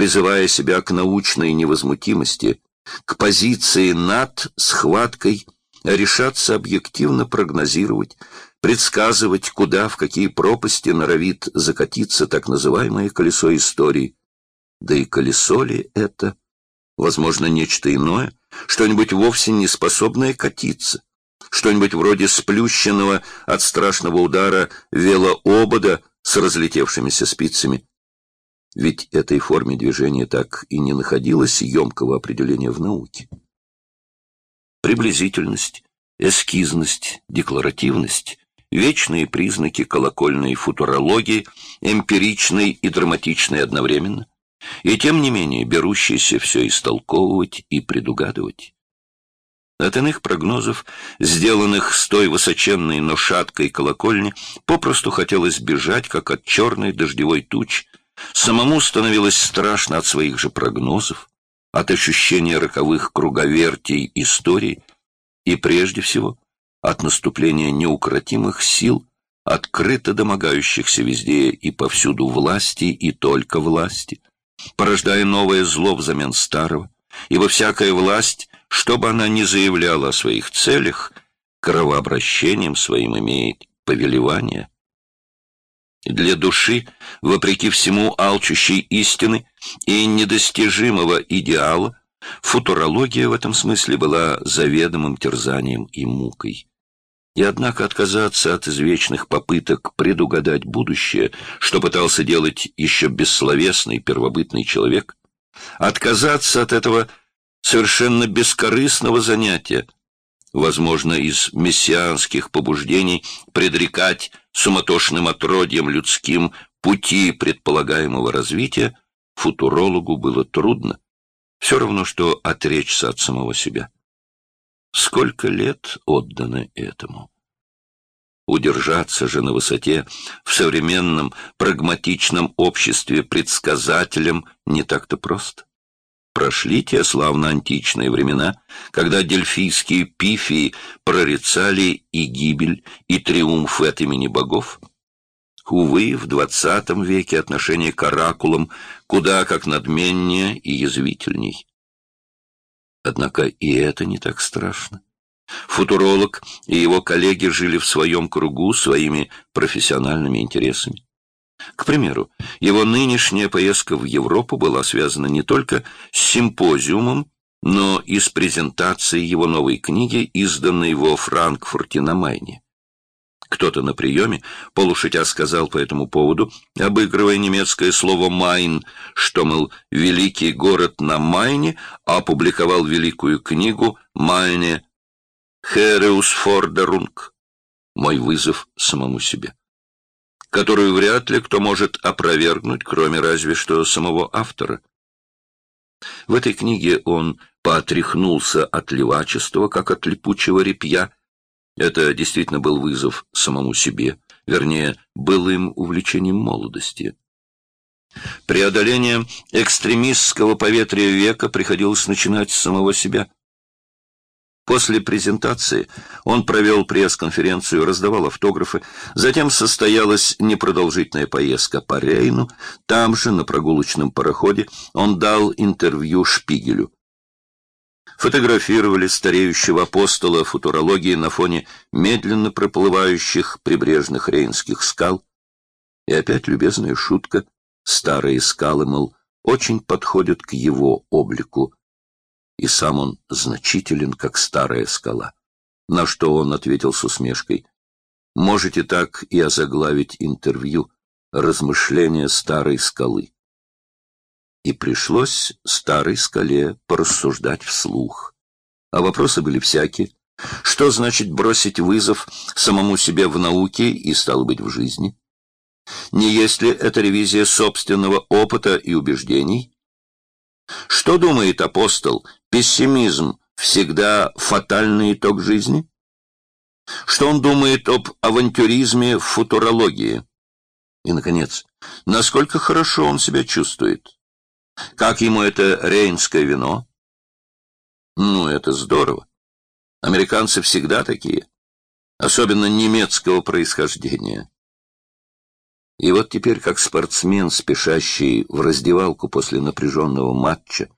призывая себя к научной невозмутимости, к позиции над схваткой, решаться объективно прогнозировать, предсказывать, куда, в какие пропасти норовит закатиться так называемое колесо истории. Да и колесо ли это? Возможно, нечто иное, что-нибудь вовсе не способное катиться, что-нибудь вроде сплющенного от страшного удара велообода с разлетевшимися спицами. Ведь этой форме движения так и не находилось емкого определения в науке. Приблизительность, эскизность, декларативность — вечные признаки колокольной футурологии, эмпиричной и драматичной одновременно, и тем не менее берущиеся все истолковывать и предугадывать. От иных прогнозов, сделанных с той высоченной, но шаткой колокольни, попросту хотелось бежать, как от черной дождевой тучи. Самому становилось страшно от своих же прогнозов, от ощущения роковых круговертий истории и, прежде всего, от наступления неукротимых сил, открыто домогающихся везде и повсюду власти и только власти, порождая новое зло взамен старого, ибо всякая власть, что бы она ни заявляла о своих целях, кровообращением своим имеет повелевание. Для души, вопреки всему алчущей истины и недостижимого идеала, футурология в этом смысле была заведомым терзанием и мукой. И однако отказаться от извечных попыток предугадать будущее, что пытался делать еще бессловесный первобытный человек, отказаться от этого совершенно бескорыстного занятия, возможно, из мессианских побуждений предрекать суматошным отродьям людским пути предполагаемого развития, футурологу было трудно, все равно, что отречься от самого себя. Сколько лет отдано этому? Удержаться же на высоте в современном прагматичном обществе предсказателем не так-то просто. Прошли те славно-античные времена, когда дельфийские пифии прорицали и гибель, и триумф от имени богов. Увы, в двадцатом веке отношение к оракулам куда как надменнее и язвительней. Однако и это не так страшно. Футуролог и его коллеги жили в своем кругу своими профессиональными интересами. К примеру, его нынешняя поездка в Европу была связана не только с симпозиумом, но и с презентацией его новой книги, изданной во Франкфурте на Майне. Кто-то на приеме полушутя сказал по этому поводу, обыгрывая немецкое слово «Майн», что, мол, великий город на Майне опубликовал великую книгу «Майне Хереусфордерунг» «Мой вызов самому себе» которую вряд ли кто может опровергнуть, кроме разве что самого автора. В этой книге он поотряхнулся от левачества, как от липучего репья. Это действительно был вызов самому себе, вернее, былым увлечением молодости. Преодоление экстремистского поветрия века приходилось начинать с самого себя. После презентации он провел пресс-конференцию, раздавал автографы. Затем состоялась непродолжительная поездка по Рейну. Там же, на прогулочном пароходе, он дал интервью Шпигелю. Фотографировали стареющего апостола футурологии на фоне медленно проплывающих прибрежных рейнских скал. И опять любезная шутка. Старые скалы, мол, очень подходят к его облику и сам он значителен, как старая скала. На что он ответил с усмешкой. Можете так и озаглавить интервью «Размышления старой скалы». И пришлось старой скале порассуждать вслух. А вопросы были всякие. Что значит бросить вызов самому себе в науке и, стало быть, в жизни? Не есть ли это ревизия собственного опыта и убеждений? Что думает апостол, Пессимизм всегда фатальный итог жизни? Что он думает об авантюризме в футурологии? И, наконец, насколько хорошо он себя чувствует? Как ему это рейнское вино? Ну, это здорово. Американцы всегда такие, особенно немецкого происхождения. И вот теперь, как спортсмен, спешащий в раздевалку после напряженного матча,